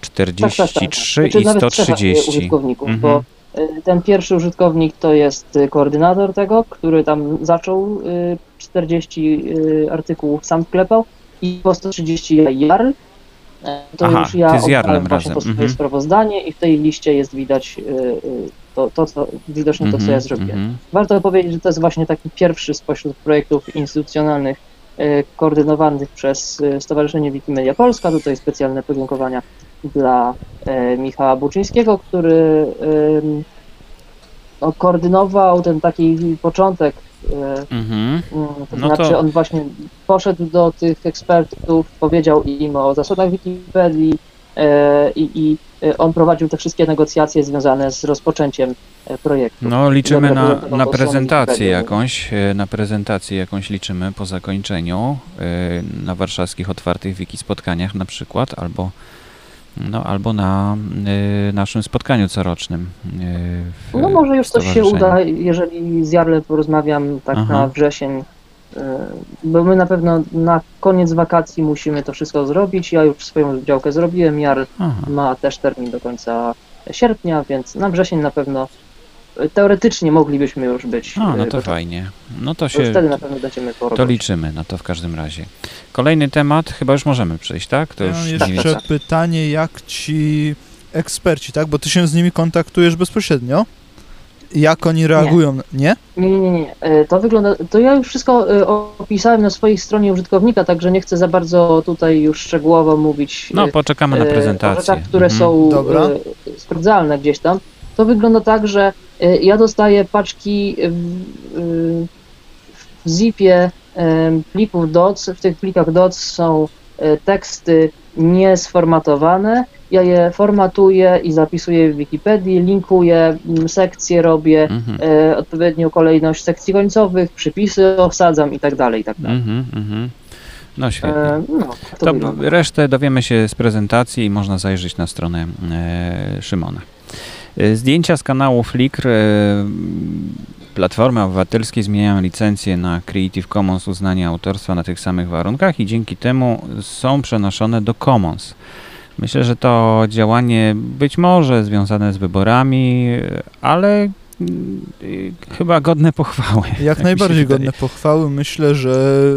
Tak, tak, tak. 43 Znaczy, i nawet trzech, e, 130. użytkowników, Mhm. bo e, ten pierwszy użytkownik to jest e, koordynator tego, który tam zaczął e, 40 e, artykułów sam wklepał i po 130 ja Jarl. E, To Aha, już ja z Jarlem razem. to swoje Mhm. sprawozdanie i w tej liście jest widać e, e, to, to co, widocznie to, co ja zrobiłem. mhm. Warto powiedzieć, że to jest właśnie taki pierwszy spośród projektów instytucjonalnych koordynowanych przez Stowarzyszenie Wikimedia Polska. Tutaj specjalne podziękowania dla Michała Buczyńskiego, który no, koordynował ten taki początek. Mhm. mm, To No to- znaczy on właśnie poszedł do tych ekspertów, powiedział im o zasadach Wikipedii e, i, i e, on prowadził te wszystkie negocjacje związane z rozpoczęciem e, projektu. No liczymy na, na to prezentację jakąś, na prezentację jakąś liczymy po zakończeniu na warszawskich otwartych wiki spotkaniach na przykład, albo no, albo na e, naszym spotkaniu corocznym. w No może już coś się uda, jeżeli z Jarlem porozmawiam tak Aha. na wrzesień, y, bo my na pewno na koniec wakacji musimy to wszystko zrobić. Ja już swoją działkę zrobiłem, Jarl Aha. ma też termin do końca sierpnia, więc na wrzesień na pewno y, teoretycznie moglibyśmy już być. A, no y, to gotowi. fajnie. No to To się, Wtedy na pewno będziemy po to liczymy na to w każdym razie. Kolejny temat, chyba już możemy przejść, tak? To Ja już mniej tak, jeszcze pytanie, jak ci eksperci, tak? Bo ty się z nimi kontaktujesz bezpośrednio. Jak oni reagują? Nie? nie? Nie, nie, nie. E, To wygląda. To ja już wszystko e, opisałem na swojej stronie użytkownika, także nie chcę za bardzo tutaj już szczegółowo mówić. No, e, poczekamy na e, o prezentację. rzeczach, które Mhm. są Dobra. e, sprawdzalne gdzieś tam. To wygląda tak, że e, ja dostaję paczki w, w zipie plików DOC. W tych plikach DOC są e, teksty niesformatowane. Ja je formatuję i zapisuję w Wikipedii, linkuję, sekcje robię, Mhm. e, odpowiednią kolejność sekcji końcowych, przypisy osadzam i tak dalej, i tak dalej. Mhm, mhm. No świetnie. E, no, to To resztę dowiemy się z prezentacji i można zajrzeć na stronę e, Szymona. E, Zdjęcia z kanału Flickr e, Platformy Obywatelskiej zmieniają licencję na Creative Commons uznanie autorstwa na tych samych warunkach i dzięki temu są przenoszone do Commons. Myślę, że to działanie być może związane z wyborami, ale mm, chyba godne pochwały. Jak Tak najbardziej godne pochwały. Myślę, że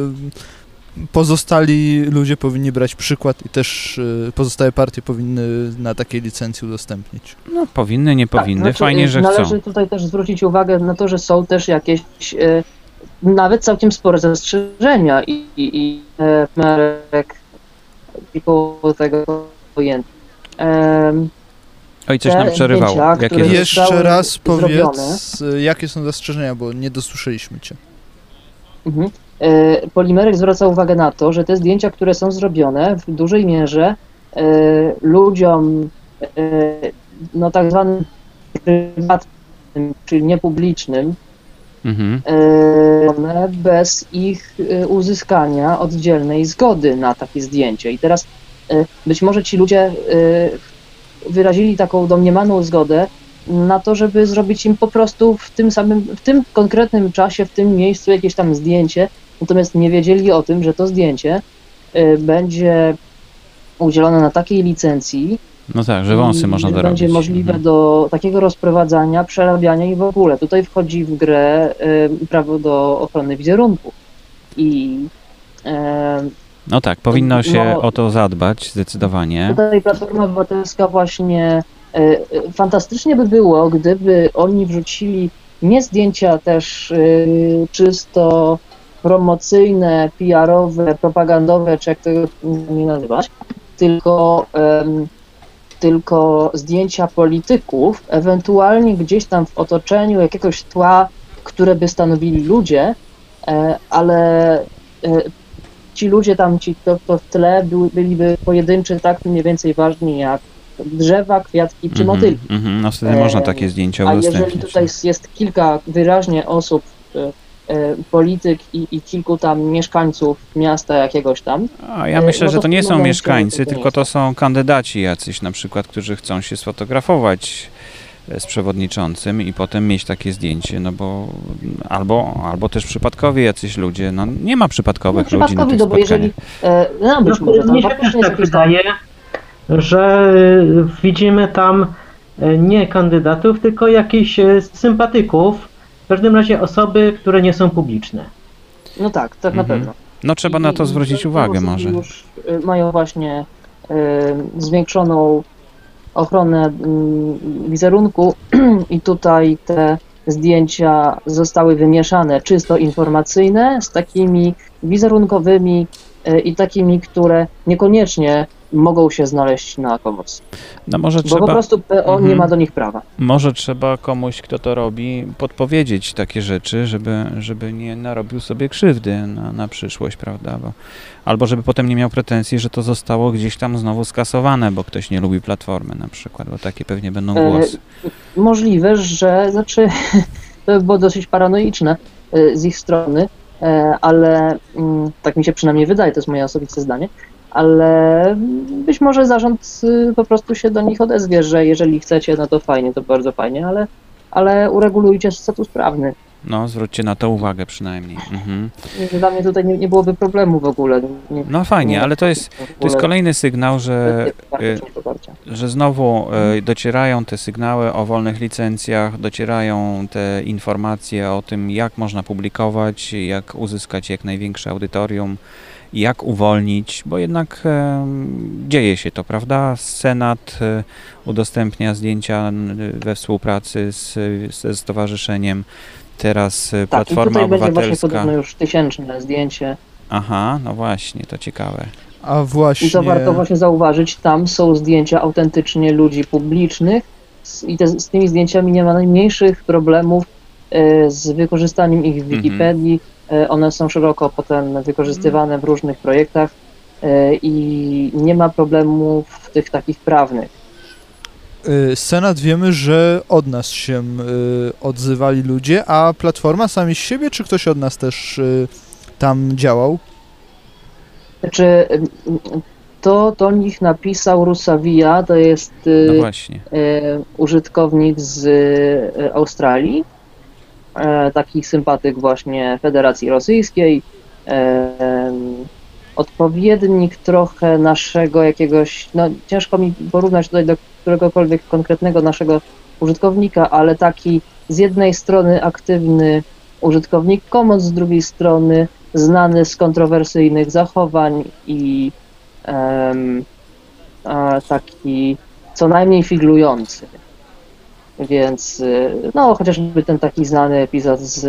pozostali ludzie powinni brać przykład i też y, pozostałe partie powinny na takiej licencji udostępnić. No, powinny, nie powinny. Tak, znaczy, Fajnie, y, że należy chcą. tutaj też zwrócić uwagę na to, że są też jakieś e, nawet całkiem spore zastrzeżenia i, i, i e, Marek i koło tego pojęty. Oj, coś nam przerywało. zdjęcia, Jakie? Jeszcze raz powiedz, zrobione. y, jakie są zastrzeżenia, bo nie dosłyszeliśmy cię. Mhm. E, Polimerek zwraca uwagę na to, że te zdjęcia, które są zrobione w dużej mierze e, ludziom e, no tak zwanym prywatnym, czyli niepublicznym, Mhm. one bez ich uzyskania oddzielnej zgody na takie zdjęcie. I teraz być może ci ludzie wyrazili taką domniemaną zgodę na to, żeby zrobić im po prostu w tym samym, w tym konkretnym czasie, w tym miejscu jakieś tam zdjęcie, natomiast nie wiedzieli o tym, że to zdjęcie e, będzie udzielone na takiej licencji, No tak, że wąsy można dorobić. Będzie możliwe Mhm. do takiego rozprowadzania, przerabiania i w ogóle. Tutaj wchodzi w grę y, prawo do ochrony wizerunku. I y, No tak, powinno się No- o to zadbać zdecydowanie. Tutaj Platforma Obywatelska właśnie e, fantastycznie by było, gdyby oni wrzucili nie zdjęcia też e, czysto promocyjne, PR-owe, propagandowe, czy jak tego nie nazywać, tylko, em, tylko zdjęcia polityków, ewentualnie gdzieś tam w otoczeniu jakiegoś tła, które by stanowili ludzie, e, ale e, ci ludzie tam, ci to, to w tle były, byliby pojedynczy tak mniej więcej ważni jak drzewa, kwiatki czy Mhm, motylki. mhm. No wtedy E, można takie zdjęcia A jeżeli tutaj jest kilka wyraźnie osób, e, e, polityk i, i kilku tam mieszkańców miasta jakiegoś tam, A ja E, myślę, no że to to w nie są mieszkańcy, to tylko to są kandydaci jacyś na przykład, którzy chcą się sfotografować e, z przewodniczącym i potem mieć takie zdjęcie, no bo albo, albo też przypadkowi jacyś ludzie, no nie ma no, przypadkowych ludzi na tych no bo jeżeli, spotkaniach. e, no być może, mnie tam się też faktycznie jest tak jakiś tam wydaje, że widzimy tam nie kandydatów, tylko jakichś sympatyków, każdym razie osoby, które nie są publiczne. No tak, tak na Mhm. pewno. No trzeba na to I- i zwrócić uwagę może. Już y, mają właśnie y, zwiększoną ochronę mm, wizerunku [clears throat] i tutaj te zdjęcia zostały wymieszane czysto informacyjne z takimi wizerunkowymi y, i takimi, które niekoniecznie mogą się znaleźć na komoc. No może Bo po trzeba, prostu PO nie Mhm. ma do nich prawa. może trzeba komuś, kto to robi, podpowiedzieć takie rzeczy, żeby, żeby nie narobił sobie krzywdy na, na przyszłość, prawda? Bo, albo żeby potem nie miał pretensji, że to zostało gdzieś tam znowu skasowane, bo ktoś nie lubi platformy na przykład, bo takie pewnie będą E, głosy. Możliwe, że znaczy [laughs] to by było dosyć paranoiczne y, z ich strony, e, ale mm, tak mi się przynajmniej wydaje, to jest moje osobiste zdanie, ale być może zarząd y, po prostu się do nich odezwie, że jeżeli chcecie, no to fajnie, to bardzo fajnie, ale, ale uregulujcie status prawny. No, zwróćcie na to uwagę przynajmniej. Mhm. Dla mnie tutaj nie, nie byłoby problemu w ogóle. Nie, No fajnie, nie- ale to jest, to jest kolejny sygnał, że, y, że znowu e, docierają te sygnały o wolnych licencjach, docierają te informacje o tym, jak można publikować, jak uzyskać jak największe audytorium, jak uwolnić, bo jednak dzieje się to, prawda? Senat e, udostępnia zdjęcia we współpracy z, ze stowarzyszeniem. Teraz e, Tak, i Platforma tutaj będzie właśnie Obywatelska. podobno już tysięczne zdjęcie Aha, no właśnie, to ciekawe. A właśnie... I to warto właśnie zauważyć, tam są zdjęcia autentycznie ludzi publicznych i te, z tymi zdjęciami nie ma najmniejszych problemów e, z wykorzystaniem ich w Mhm. Wikipedii. One są szeroko potem wykorzystywane w różnych projektach e, i nie ma problemów tych takich prawnych. Y, Senat wiemy, że od nas się odzywali ludzie, a Platforma sami z siebie, czy ktoś od nas też tam działał? Znaczy, em, to do nich napisał Rusawija, to jest e, No e, użytkownik z e, Australii, e, taki sympatyk właśnie Federacji Rosyjskiej, e, odpowiednik trochę naszego jakiegoś, no ciężko mi porównać tutaj do któregokolwiek konkretnego naszego użytkownika, ale taki z jednej strony aktywny użytkownik Commons, z drugiej strony znany z kontrowersyjnych zachowań i a, taki co najmniej figlujący. Więc y, no chociażby ten taki znany epizod z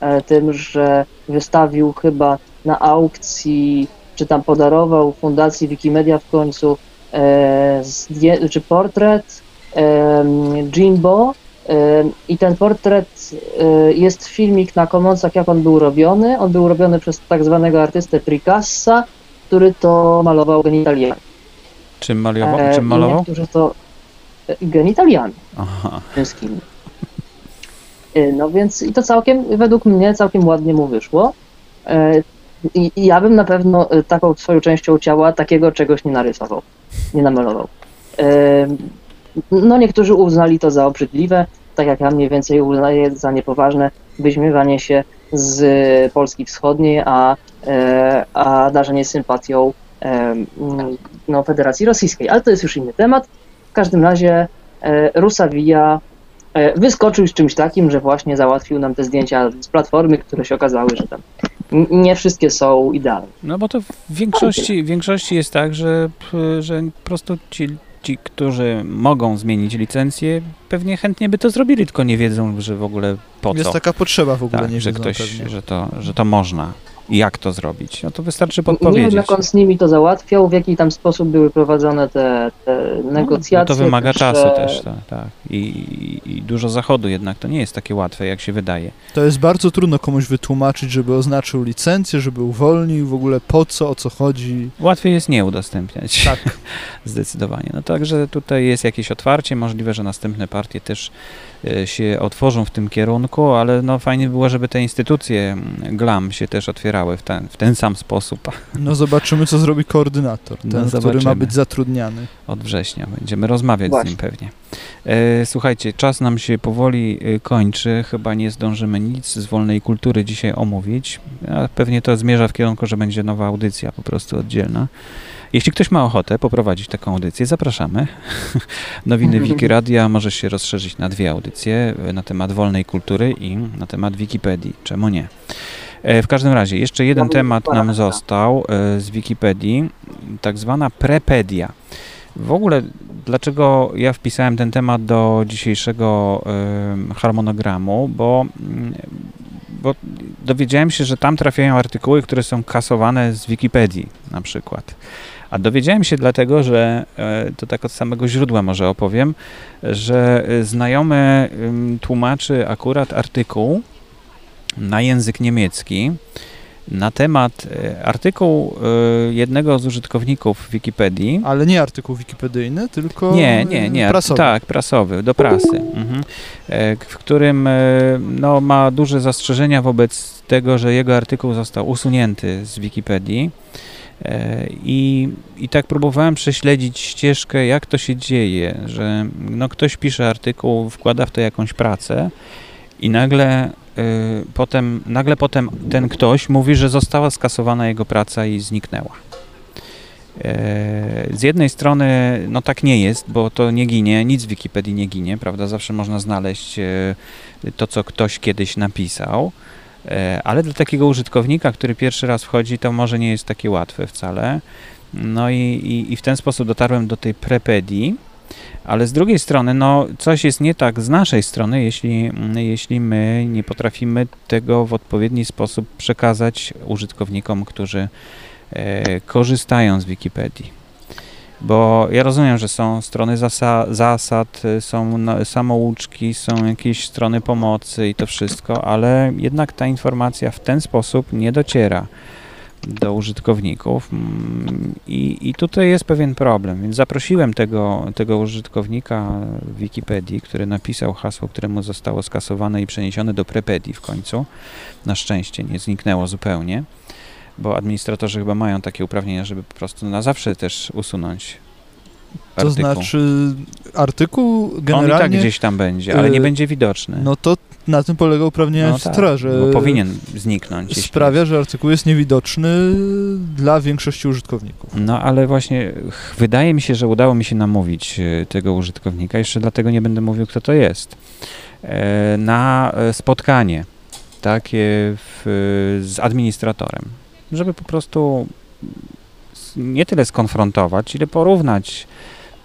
e, tym, że wystawił chyba na aukcji, czy tam podarował Fundacji Wikimedia w końcu e, zdję- czy portret em, Jimbo i ten portret e, jest filmik na Commonsach jak on był robiony. On był robiony przez tak zwanego artystę Picassa, który to malował genitaliami. Czym malował? E, Czym malował? Niektórzy to e, genitaliami Aha. męskimi. E, No więc i to całkiem, według mnie, całkiem ładnie mu wyszło. E, I, i ja bym na pewno e, taką swoją częścią ciała takiego czegoś nie narysował, nie namalował. No niektórzy uznali to za obrzydliwe, tak jak ja mniej więcej uznaję za niepoważne wyśmiewanie się z Polski Wschodniej, a, a darzenie sympatią no, Federacji Rosyjskiej. Ale to jest już inny temat. W każdym razie e, Rusawija e, wyskoczył z czymś takim, że właśnie załatwił nam te zdjęcia z platformy, które się okazały, że tam nie wszystkie są idealne. No bo to w większości, w większości jest tak, że, że po prostu ci, ci, którzy mogą zmienić licencję, pewnie chętnie by to zrobili, tylko nie wiedzą, że w ogóle po Jest co. taka potrzeba w ogóle, tak, nie że wiedzą ktoś, pewnie. że to, że to można jak to zrobić. No to wystarczy Nie wiem, podpowiedzieć. jak on z nimi to załatwiał, w jaki tam sposób były prowadzone te, te negocjacje. No, to wymaga że- czasu też, tak. tak. I, i, dużo zachodu jednak, to nie jest takie łatwe, jak się wydaje. To jest bardzo trudno komuś wytłumaczyć, żeby oznaczył licencję, żeby uwolnił, w ogóle po co, o co chodzi. Łatwiej jest nie udostępniać. Tak. [laughs] Zdecydowanie. No także tutaj jest jakieś otwarcie, możliwe, że następne partie też się otworzą w tym kierunku, ale no fajnie było, żeby te instytucje mm, GLAM się też otwierały w ten, w ten sam sposób [laughs] No zobaczymy, co zrobi koordynator, ten, No, który ma być zatrudniany. od września. Będziemy rozmawiać z Właśnie. nim pewnie. E, słuchajcie, czas nam się powoli e, kończy. Chyba nie zdążymy nic z wolnej kultury dzisiaj omówić. A pewnie to zmierza w kierunku, że będzie nowa audycja po prostu oddzielna. Jeśli ktoś ma ochotę poprowadzić taką audycję, zapraszamy. [laughs] Nowiny [laughs] Wikiradia może się rozszerzyć na dwie audycje e, na temat wolnej kultury i na temat Wikipedii. Czemu nie? E, W każdym razie, jeszcze jeden temat nam został e, z Wikipedii, tak zwana prepedia. W ogóle, dlaczego ja wpisałem ten temat do dzisiejszego harmonogramu, bo, mm, bo dowiedziałem się, że tam trafiają artykuły, które są kasowane z Wikipedii na przykład. A dowiedziałem się dlatego, że e, to tak od samego źródła może opowiem, że e, znajomy tłumaczy akurat artykuł na język niemiecki na temat e, artykuł jednego z użytkowników Wikipedii. Ale nie artykuł wikipedyjny, tylko Nie, nie, nie. prasowy. Tak, prasowy, do prasy. Mhm. W którym no, ma duże zastrzeżenia wobec tego, że jego artykuł został usunięty z Wikipedii. I, I tak próbowałem prześledzić ścieżkę, jak to się dzieje, że no, ktoś pisze artykuł, wkłada w to jakąś pracę i nagle, e, potem, nagle potem ten ktoś mówi, że została skasowana jego praca i zniknęła. E, Z jednej strony, no tak nie jest, bo to nie ginie, nic w Wikipedii nie ginie, prawda? Zawsze można znaleźć e, to, co ktoś kiedyś napisał, ale dla takiego użytkownika, który pierwszy raz wchodzi, to może nie jest takie łatwe wcale. No i, i, i w ten sposób dotarłem do tej prepedii, ale z drugiej strony, no coś jest nie tak z naszej strony, jeśli, mm, jeśli my nie potrafimy tego w odpowiedni sposób przekazać użytkownikom, którzy e, korzystają z Wikipedii. Bo ja rozumiem, że są strony zasa- zasad, y, są samouczki, są jakieś strony pomocy i to wszystko, ale jednak ta informacja w ten sposób nie dociera do użytkowników Mm, i, i tutaj jest pewien problem, więc zaprosiłem tego, tego użytkownika Wikipedii, który napisał hasło, któremu zostało skasowane i przeniesione do prepedii w końcu. Na szczęście nie zniknęło zupełnie bo administratorzy chyba mają takie uprawnienia, żeby po prostu na zawsze też usunąć To artykuł. znaczy artykuł On i tak generalnie, gdzieś tam będzie, ale nie y, będzie widoczny. no to na tym polega uprawnienie No tak, że bo powinien zniknąć. sprawia, że artykuł jest niewidoczny dla większości użytkowników. No ale właśnie wydaje mi się, że udało mi się namówić e, tego użytkownika, jeszcze dlatego nie będę mówił, kto to jest, e, na e, spotkanie takie w, z administratorem, żeby po prostu nie tyle skonfrontować, ile porównać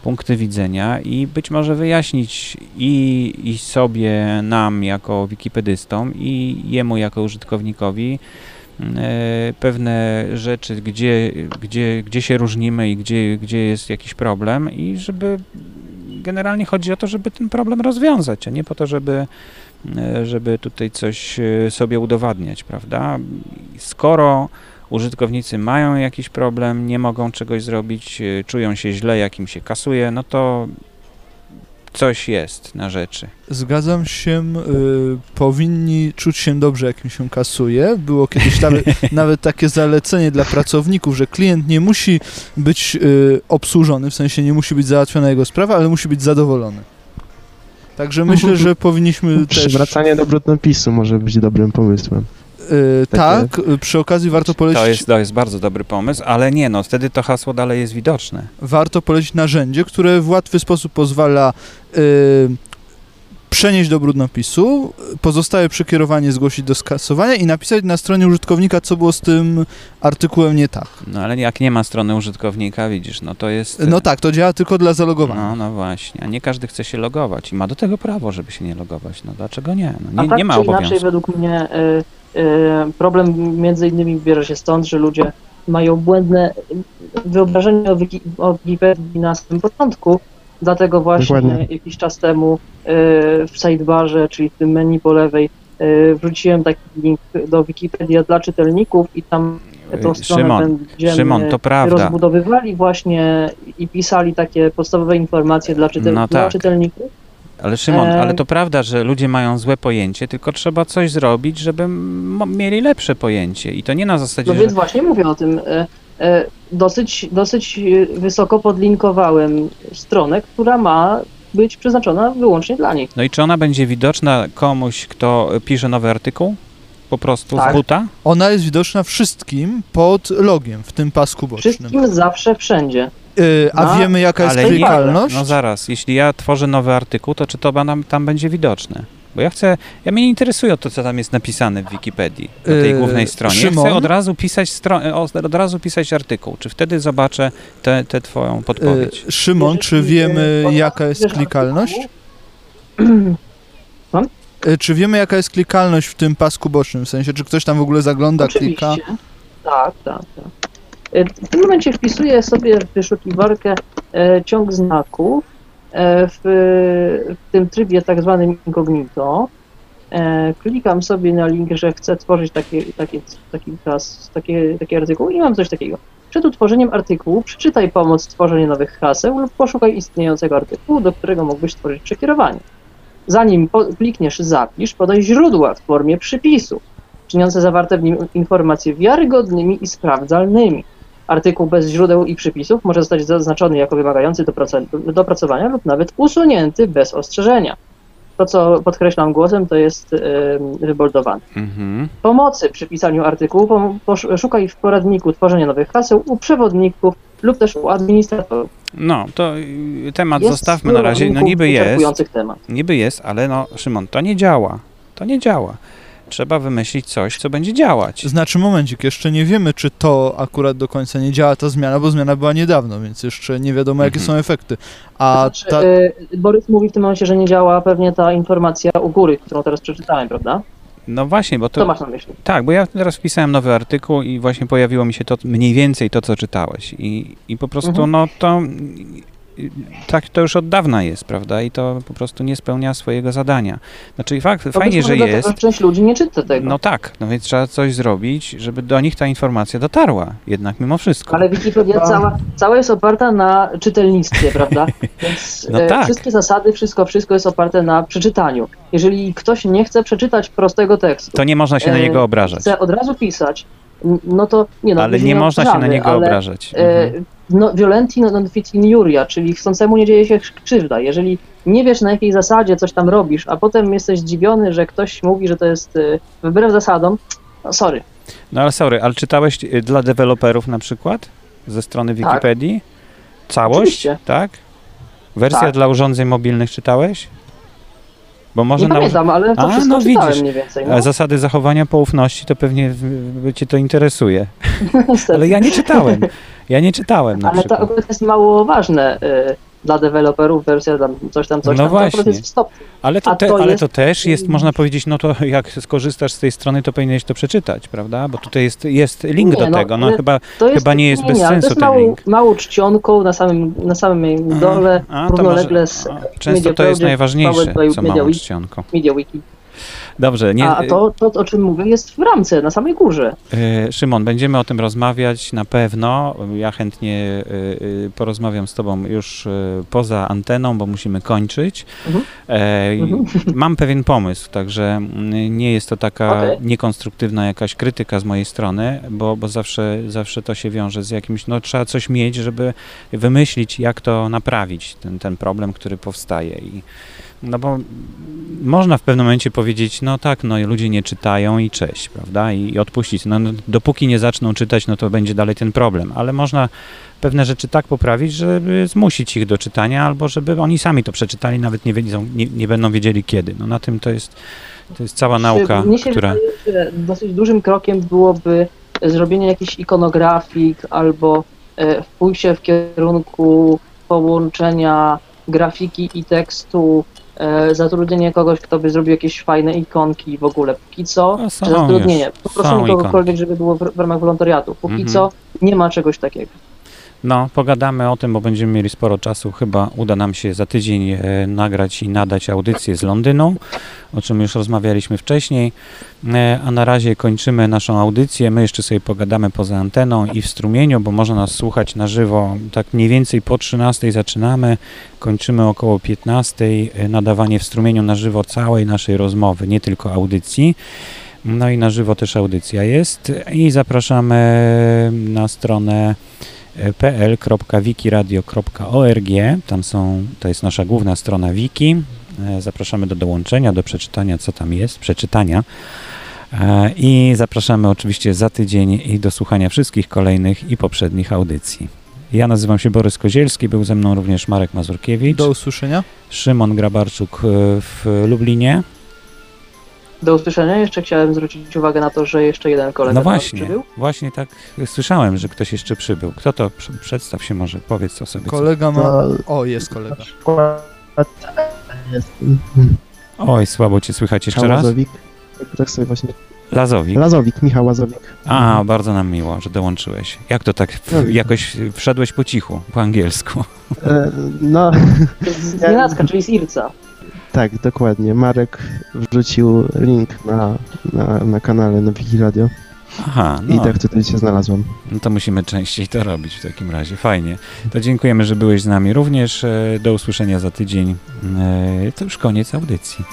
punkty widzenia i być może wyjaśnić i, i sobie, nam jako wikipedystom i jemu jako użytkownikowi e, pewne rzeczy, gdzie, gdzie, gdzie się różnimy i gdzie, gdzie jest jakiś problem i żeby generalnie chodzi o to, żeby ten problem rozwiązać, a nie po to, żeby, e, żeby tutaj coś e, sobie udowadniać, prawda? Skoro użytkownicy mają jakiś problem, nie mogą czegoś zrobić, e, czują się źle, jak im się kasuje, no to coś jest na rzeczy. Zgadzam się, y, powinni czuć się dobrze, jak im się kasuje. Było kiedyś nawet, [laughs] nawet takie zalecenie dla pracowników, że klient nie musi być y, obsłużony, w sensie nie musi być załatwiona jego sprawa, ale musi być zadowolony. Także myślę, [laughs] że powinniśmy też... Przywracanie do brudnopisu może być dobrym pomysłem. Y, tak, y, przy okazji warto polecić, To jest, to jest bardzo dobry pomysł, ale nie, no wtedy to hasło dalej jest widoczne. warto polecić narzędzie, które w łatwy sposób pozwala y, przenieść do brudnopisu, pozostałe przekierowanie zgłosić do skasowania i napisać na stronie użytkownika, co było z tym artykułem nie tak. No ale jak nie ma strony użytkownika, widzisz, no to jest... No tak, to działa tylko dla zalogowania. No, no właśnie, a nie każdy chce się logować i ma do tego prawo, żeby się nie logować. No dlaczego nie? No, A nie, tak nie ma czy inaczej, obowiązku. według mnie y, y, problem między innymi bierze się stąd, że ludzie mają błędne wyobrażenie o, Wiki, o Wikipedii na samym początku, dlatego właśnie Dokładnie. jakiś czas temu y, w sidebarze, czyli w tym menu po lewej, y, wrzuciłem taki link do Wikipedia dla czytelników i tam tą Y, stronę Szymon, będziemy Szymon, to prawda. rozbudowywali właśnie i pisali takie podstawowe informacje dla, czytel- No dla tak. czytelników. Ale Szymon, E, ale to prawda, że ludzie mają złe pojęcie, tylko trzeba coś zrobić, żeby mieli lepsze pojęcie. I to nie na zasadzie, No że... więc właśnie mówię o tym. E, Dosyć, dosyć e, wysoko podlinkowałem stronę, która ma być przeznaczona wyłącznie dla nich. No i czy ona będzie widoczna komuś, kto pisze nowy artykuł? Po prostu Tak. z buta? Ona jest widoczna wszystkim pod logiem w tym pasku bocznym. Wszystkim zawsze, wszędzie. Y, a No, wiemy jaka jest klikalność? No zaraz, jeśli ja tworzę nowy artykuł, to czy to tam będzie widoczne? Bo ja chcę, ja mnie nie interesuje to, co tam jest napisane w Wikipedii, na tej Yy, głównej stronie. Ja Szymon? chcę od razu pisać stro- od, od razu pisać artykuł. Czy wtedy zobaczę tę te, twoją podpowiedź? Y, Szymon, czy wiemy e, jaka jest klikalność? [clears throat] artykuł, Y, Czy wiemy jaka jest klikalność w tym pasku bocznym? W sensie, czy ktoś tam w ogóle zagląda, klika? Oczywiście. Tak, tak, tak. E, W tym momencie wpisuję sobie w wyszukiwarkę e, ciąg znaków w, w tym trybie tak zwanym incognito. E, klikam sobie na link, że chcę tworzyć takie, takie, taki, czas, takie, taki artykuł i mam coś takiego. Przed utworzeniem artykułu przeczytaj pomoc w tworzeniu nowych haseł lub poszukaj istniejącego artykułu, do którego mógłbyś stworzyć przekierowanie. Zanim klikniesz zapisz, podaj źródła w formie przypisu czyniące zawarte w nim informacje wiarygodnymi i sprawdzalnymi. Artykuł bez źródeł i przypisów może zostać zaznaczony jako wymagający doprac- dopracowania lub nawet usunięty bez ostrzeżenia. To, co podkreślam głosem, to jest yy, wyboldowane. Mhm. Pomocy przy pisaniu artykułu szukaj w poradniku tworzenia nowych haseł u przewodników lub też u administratorów. No, to y, temat Jest zostawmy na razie. No niby jest, temat. niby jest, ale no Szymon, to nie działa. To nie działa. Trzeba wymyślić coś, co będzie działać. Znaczy momencik, jeszcze nie wiemy, czy to akurat do końca nie działa ta zmiana, bo zmiana była niedawno, więc jeszcze nie wiadomo, jakie Mhm. są efekty. A Znaczy, ta, y, Borys mówi w tym momencie, że nie działa pewnie ta informacja u góry, którą teraz przeczytałem, prawda? No właśnie, bo Co to... masz na myśli? Tak, bo ja teraz wpisałem nowy artykuł i właśnie pojawiło mi się to mniej więcej to, co czytałeś. I, i po prostu, Mhm. no to tak to już od dawna jest, prawda? I to po prostu nie spełnia swojego zadania. Znaczy fakt, To fajnie, że jest. że Część ludzi nie czyta tego. No tak, no więc trzeba coś zrobić, żeby do nich ta informacja dotarła, jednak mimo wszystko. Ale Wikipedia cała, cała jest oparta na czytelnictwie, prawda? [laughs] Więc No e, tak. wszystkie zasady, wszystko, wszystko jest oparte na przeczytaniu. Jeżeli ktoś nie chce przeczytać prostego tekstu, To nie można się na e, niego obrażać. chce od razu pisać, no to nie no, Ale nie nie można się na niego ale, obrażać. E, Mhm. no, violenti non fit injuria, czyli chcącemu nie dzieje się krzywda. Jeżeli nie wiesz na jakiej zasadzie coś tam robisz, a potem jesteś zdziwiony, że ktoś mówi, że to jest e, wbrew zasadom, no sorry. No ale sorry, ale czytałeś y, dla deweloperów na przykład ze strony Tak. Wikipedii? Całość? Oczywiście. Tak? Wersja Tak. dla urządzeń mobilnych czytałeś? Bo może nie na pamiętam, ale to A, wszystko no widzisz. mniej więcej. No. zasady zachowania poufności to pewnie cię to interesuje. [laughs] Ale ja nie czytałem. Ja nie czytałem na Ale to przykład. akurat jest mało ważne y, dla deweloperów, wersja tam coś tam, coś No tam, to właśnie. jest w stopniu. Ale to, te, to ale jest- to też jest, można powiedzieć, no to jak skorzystasz z tej strony, to powinieneś to przeczytać, prawda? Bo tutaj jest, jest link Nie, do no, tego. No chyba, To jest, Chyba nie jest bez ale sensu To jest ten małą, link. małą czcionką na samym, na samym dole, a, to równolegle może, z a, często Media to jest Project, najważniejsze, powered by co Media małą Wiki. Dobrze, nie, A to, to, o czym mówię, jest w ramce, na samej górze. E, Szymon, będziemy o tym rozmawiać na pewno. Ja chętnie e, e, porozmawiam z Tobą już poza anteną, bo musimy kończyć. Mhm. Mhm. [laughs] Mam pewien pomysł, także nie jest to taka Okej. niekonstruktywna jakaś krytyka z mojej strony, bo, bo zawsze, zawsze to się wiąże z jakimś, no trzeba coś mieć, żeby wymyślić, jak to naprawić, ten, ten problem, który powstaje. I No bo można w pewnym momencie powiedzieć, no tak, no ludzie nie czytają i cześć, prawda? I, i odpuścić. No, no, dopóki nie zaczną czytać, no to będzie dalej ten problem. Ale można pewne rzeczy tak poprawić, żeby zmusić ich do czytania, albo żeby oni sami to przeczytali, nawet nie, wiedzą, nie, nie będą wiedzieli kiedy. No na tym to jest, to jest cała nauka, Mnie się która... wydaje, że dosyć dużym krokiem byłoby zrobienie jakichś ikonografik albo e, pójście w kierunku połączenia grafiki i tekstu, zatrudnienie kogoś, kto by zrobił jakieś fajne ikonki w ogóle. Póki co, No, czy zatrudnienie, są kogokolwiek, żeby było w, ramach wolontariatu. Póki Mhm. co nie ma czegoś takiego. No, pogadamy o tym, bo będziemy mieli sporo czasu. Chyba uda nam się za tydzień e, nagrać i nadać audycję z Londynu, o czym już rozmawialiśmy wcześniej. E, a na razie kończymy naszą audycję. My jeszcze sobie pogadamy poza anteną i w strumieniu, bo można nas słuchać na żywo. Tak mniej więcej po 13 zaczynamy, kończymy około 15. e, Nadawanie w strumieniu na żywo całej naszej rozmowy, nie tylko audycji. No i na żywo też audycja jest. I zapraszamy na stronę pl.wikiradio.org. Tam są, to jest nasza główna strona wiki. E, Zapraszamy do dołączenia, do przeczytania, co tam jest, przeczytania. E, I zapraszamy oczywiście za tydzień i do słuchania wszystkich kolejnych i poprzednich audycji. Ja nazywam się Borys Kozielski, był ze mną również Marek Mazurkiewicz, Do usłyszenia. Szymon Grabarczuk e, w Lublinie. Do usłyszenia. Jeszcze chciałem zwrócić uwagę na to, że jeszcze jeden kolega No właśnie, przybył. właśnie tak słyszałem, że ktoś jeszcze przybył. Kto to? Prze- Przedstaw się może, powiedz o sobie. co- Kolega ma... O, jest kolega. Oj, słabo cię słychać jeszcze raz. Łazowik. Tak sobie właśnie. Lazowik. Lazowik, Michał Łazowik. A, bardzo nam miło, że dołączyłeś. Jak to tak w, No. jakoś wszedłeś po cichu, po angielsku? E, no, [laughs] Z Nienacka, czyli z Irca. Tak, dokładnie. Marek wrzucił link na, na, na kanale na Wiki Radio Aha, i no, tak tutaj się znalazłem. no to musimy częściej to robić w takim razie. Fajnie. To dziękujemy, że byłeś z nami również. E, Do usłyszenia za tydzień. E, To już koniec audycji.